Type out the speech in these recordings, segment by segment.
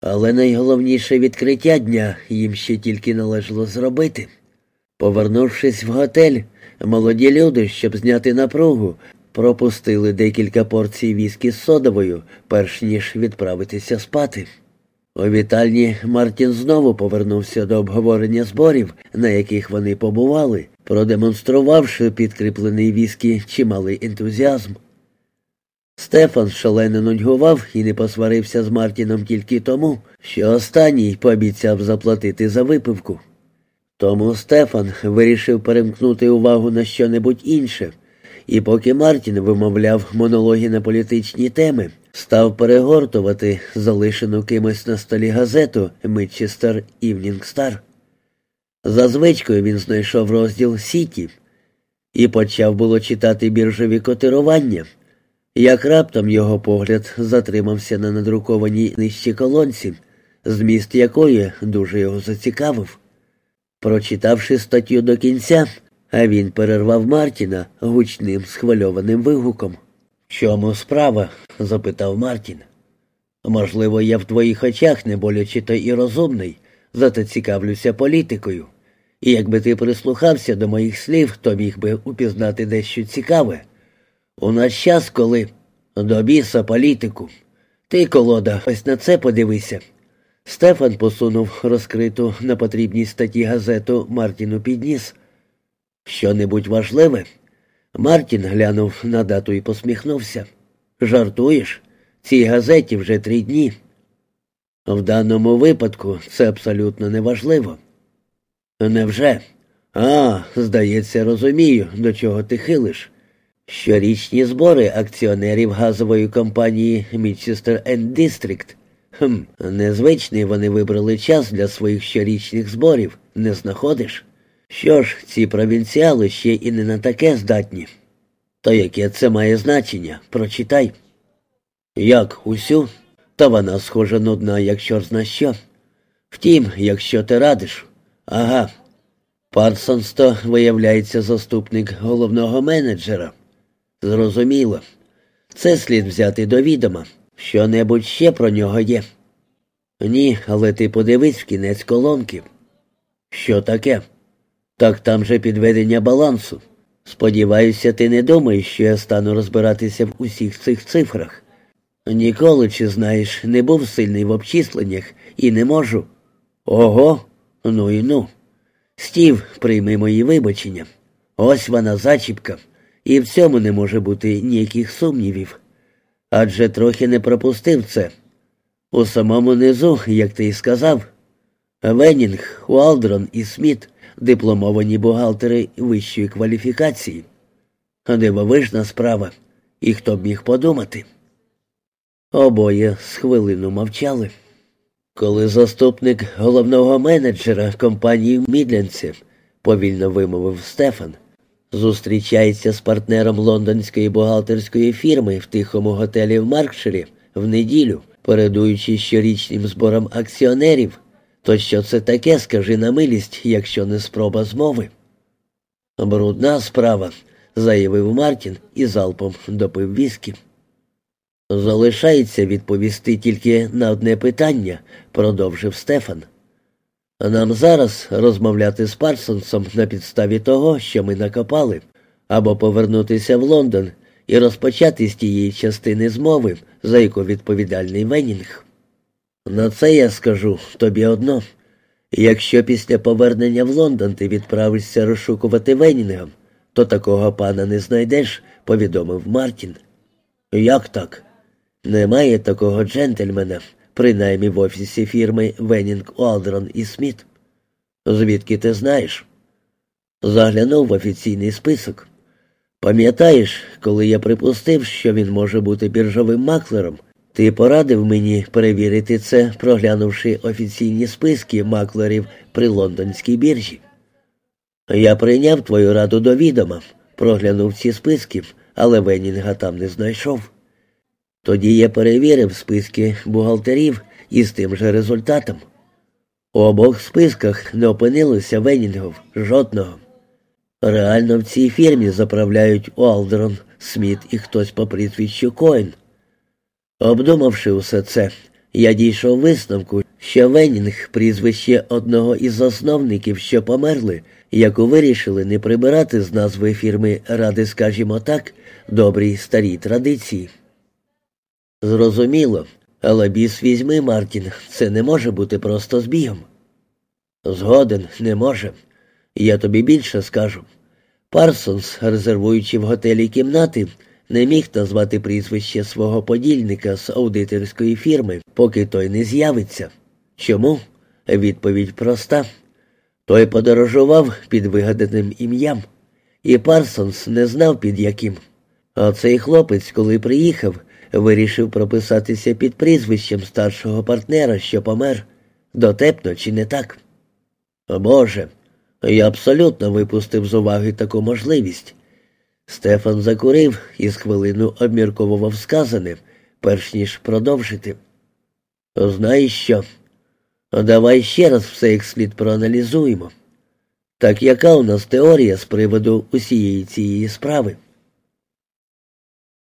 Але найголовніше відкриття дня їм ще тільки належало зробити. Повернувшись в готель, молоді люди, щоб зняти напругу, пропустили декілька порцій віскі з содовою, перш ніж відправитися спати. У вітальні Мартін знову повернувся до обговорення зборів, на яких вони побували, продемонструвавши підкріплений віскі чималий ентузіазм. Стефан шалено нудьгував і не посварився з Мартіном тільки тому, що останній пообіцяв заплатити за випивку. Тому Стефан вирішив перемкнути увагу на щонебудь інше, і поки Мартін вимовляв монологи на політичні теми, став перегортувати залишену кимось на столі газету Митчестер Івнінг Стар. За звичкою він знайшов розділ Сіті і почав було читати біржові котирування, як раптом його погляд затримався на надрукованій нижчі колонці, зміст якої дуже його зацікавив. Прочитавши статтю до кінця, він перервав Мартіна гучним схвильованим вигуком. Чому справа? запитав Мартін. Можливо, я в твоїх очах не боляче то і розумний, зате цікавлюся політикою. І якби ти прислухався до моїх слів, то міг би упізнати дещо цікаве. У нас час, коли до біса політику. Ти, колода, ось на це подивися. Стефан посунув розкриту на потрібній статті газету Мартіну підніс. Що небудь важливе? Мартін глянув на дату і посміхнувся. Жартуєш? Цій газеті вже три дні. В даному випадку це абсолютно неважливо. Невже? А, здається, розумію, до чого ти хилиш. Щорічні збори акціонерів газової компанії Мічестер Енд District. Хм, незвичний вони вибрали час для своїх щорічних зборів, не знаходиш? Що ж, ці провінціали ще і не на таке здатні. То яке це має значення? Прочитай. Як усю? Та вона схожа нудна, якщо зна що. Втім, якщо ти радиш. Ага. Парсонс то, виявляється, заступник головного менеджера. Зрозуміло. Це слід взяти до відома. Що небудь ще про нього є? Ні, але ти подивись в кінець колонки. Що таке? Так там же підведення балансу. Сподіваюся, ти не думаєш, що я стану розбиратися в усіх цих цифрах. Ніколи, чи знаєш, не був сильний в обчисленнях і не можу. Ого, ну і ну. Стів, прийми мої вибачення. Ось вона зачіпка, і в цьому не може бути ніяких сумнівів. Адже трохи не пропустив це. У самому низу, як ти й сказав, Венінг, Уалдрон і Сміт дипломовані бухгалтери вищої кваліфікації. Дивовижна справа, і хто б міг подумати. Обоє з хвилину мовчали. Коли заступник головного менеджера компанії Мідлянці, повільно вимовив Стефан, зустрічається з партнером лондонської бухгалтерської фірми в тихому готелі в Маркширі в неділю, передуючи щорічним зборам акціонерів, то що це таке, скажи на милість, якщо не спроба змови? Брудна справа, заявив Мартін і залпом допив віскі. Залишається відповісти тільки на одне питання, продовжив Стефан. Нам зараз розмовляти з Парсонсом на підставі того, що ми накопали, або повернутися в Лондон і розпочати з тієї частини змови, за яку відповідальний Венінг. На це я скажу тобі одно. Якщо після повернення в Лондон ти відправишся розшукувати Венінга, то такого пана не знайдеш, повідомив Мартін. Як так? Немає такого джентльмена, принаймні в офісі фірми Венінг Олдрон і Сміт. Звідки ти знаєш? Заглянув в офіційний список. Пам'ятаєш, коли я припустив, що він може бути біржовим маклером, ти порадив мені перевірити це, проглянувши офіційні списки маклерів при лондонській біржі. Я прийняв твою раду до відома, проглянув ці списки, але Венінга там не знайшов. Тоді я перевірив списки бухгалтерів із тим же результатом. У обох списках не опинилося Венінгов жодного. Реально в цій фірмі заправляють Уалдрон, Сміт і хтось по прізвищу Коін. Обдумавши усе це, я дійшов висновку, що Венінг прізвище одного із засновників, що померли, яку вирішили не прибирати з назви фірми ради, скажімо так, добрій старій традиції. Зрозуміло, але біс візьми, Мартін, це не може бути просто збігом. Згоден, не може. Я тобі більше скажу. Парсонс, резервуючи в готелі кімнати, не міг назвати прізвище свого подільника з аудиторської фірми, поки той не з'явиться. Чому? Відповідь проста. Той подорожував під вигаданим ім'ям, і Парсонс не знав під яким. А цей хлопець, коли приїхав, вирішив прописатися під прізвищем старшого партнера, що помер. Дотепно чи не так? Боже, я абсолютно випустив з уваги таку можливість. Стефан закурив і з хвилину обмірковував сказане, перш ніж продовжити. Знаєш що? Давай ще раз все як слід проаналізуємо. Так яка у нас теорія з приводу усієї цієї справи?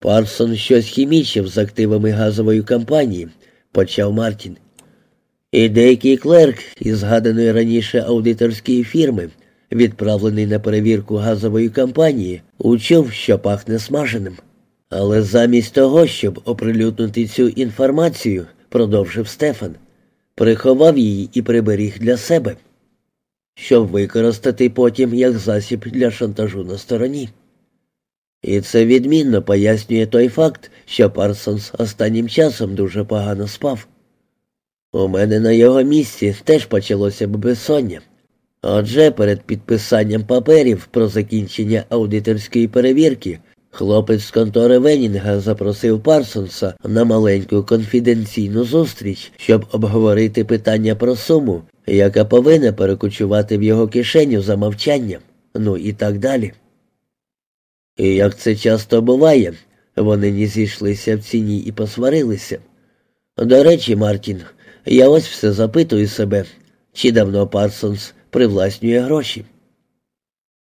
Парсон щось хімічив з активами газової компанії, почав Мартін. І деякий клерк із згаданої раніше аудиторської фірми, відправлений на перевірку газової компанії, учув, що пахне смаженим. Але замість того, щоб оприлюднити цю інформацію, продовжив Стефан, приховав її і приберіг для себе, щоб використати потім як засіб для шантажу на стороні. І це відмінно пояснює той факт, що Парсонс останнім часом дуже погано спав. У мене на його місці теж почалося б безсоння. Отже, перед підписанням паперів про закінчення аудиторської перевірки хлопець з контори Венінга запросив Парсонса на маленьку конфіденційну зустріч, щоб обговорити питання про суму, яка повинна перекочувати в його кишеню за мовчанням, ну і так далі. І як це часто буває, вони не зійшлися в ціні і посварилися. До речі, Мартін, я ось все запитую себе, чи давно Парсонс привласнює гроші.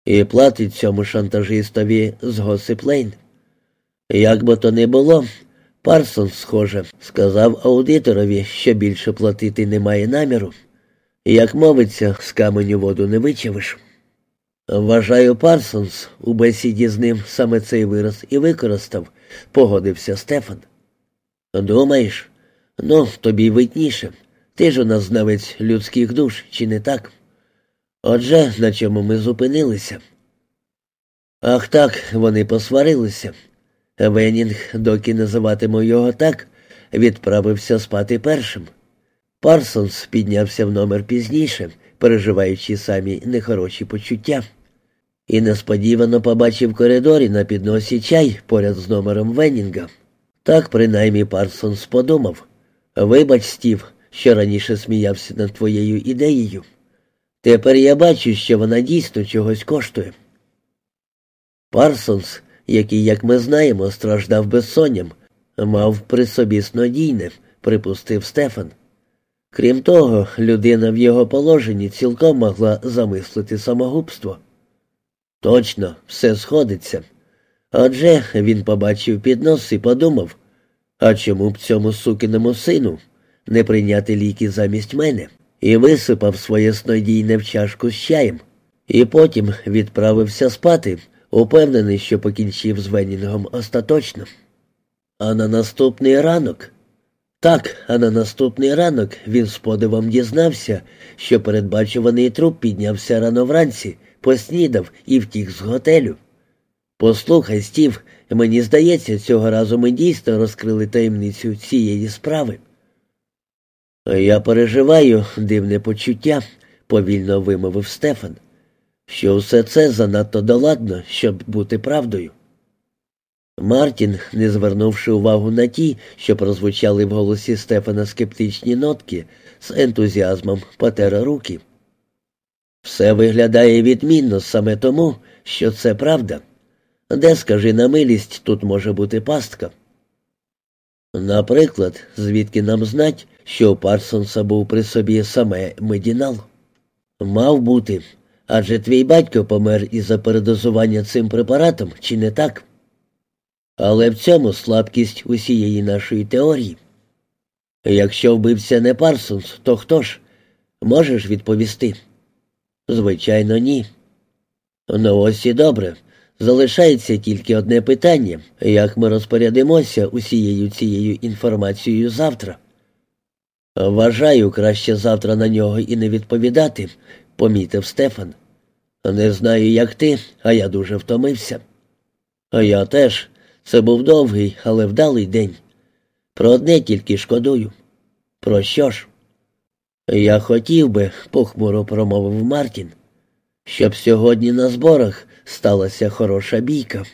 І платить цьому шантажистові з Госиплейн. Як би то не було, Парсонс, схоже, сказав аудиторові, що більше платити немає наміру. Як мовиться, з каменю воду не вичавиш. Вважаю, Парсонс у бесіді з ним саме цей вираз і використав, погодився Стефан. Думаєш, ну, тобі видніше. Ти ж у нас знавець людських душ, чи не так? Отже, на чому ми зупинилися? Ах так, вони посварилися. Венінг, доки називатиму його так, відправився спати першим. Парсонс піднявся в номер пізніше, переживаючи самі нехороші почуття і несподівано побачив в коридорі на підносі чай поряд з номером Веннінга. Так принаймні Парсонс подумав. Вибач, Стів, що раніше сміявся над твоєю ідеєю. Тепер я бачу, що вона дійсно чогось коштує. Парсонс, який, як ми знаємо, страждав безсонням, мав при собі снодійне, припустив Стефан. Крім того, людина в його положенні цілком могла замислити самогубство. Точно, все сходиться. Отже, він побачив піднос і подумав, а чому б цьому сукиному сину не прийняти ліки замість мене, і висипав своє снодійне в чашку з чаєм, і потім відправився спати, упевнений, що покінчив з Венінгом остаточно. А на наступний ранок. Так, а на наступний ранок він з подивом дізнався, що передбачуваний труп піднявся рано вранці поснідав і втік з готелю. Послухай, Стів, мені здається, цього разу ми дійсно розкрили таємницю цієї справи. Я переживаю дивне почуття, повільно вимовив Стефан, що все це занадто доладно, щоб бути правдою. Мартін, не звернувши увагу на ті, що прозвучали в голосі Стефана скептичні нотки, з ентузіазмом потер руки. Все виглядає відмінно саме тому, що це правда. Де, скажи на милість, тут може бути пастка. Наприклад, звідки нам знать, що у Парсонса був при собі саме медінал? Мав бути, адже твій батько помер із-за передозування цим препаратом, чи не так? Але в цьому слабкість усієї нашої теорії. Якщо вбився не Парсонс, то хто ж? Можеш відповісти? Звичайно, ні. Ну ось і добре. Залишається тільки одне питання як ми розпорядимося усією цією інформацією завтра. Вважаю, краще завтра на нього і не відповідати, помітив Стефан. Не знаю, як ти, а я дуже втомився. А я теж. Це був довгий, але вдалий день. Про одне тільки шкодую. Про що ж? Я хотів би, похмуро промовив Мартін, щоб сьогодні на зборах сталася хороша бійка.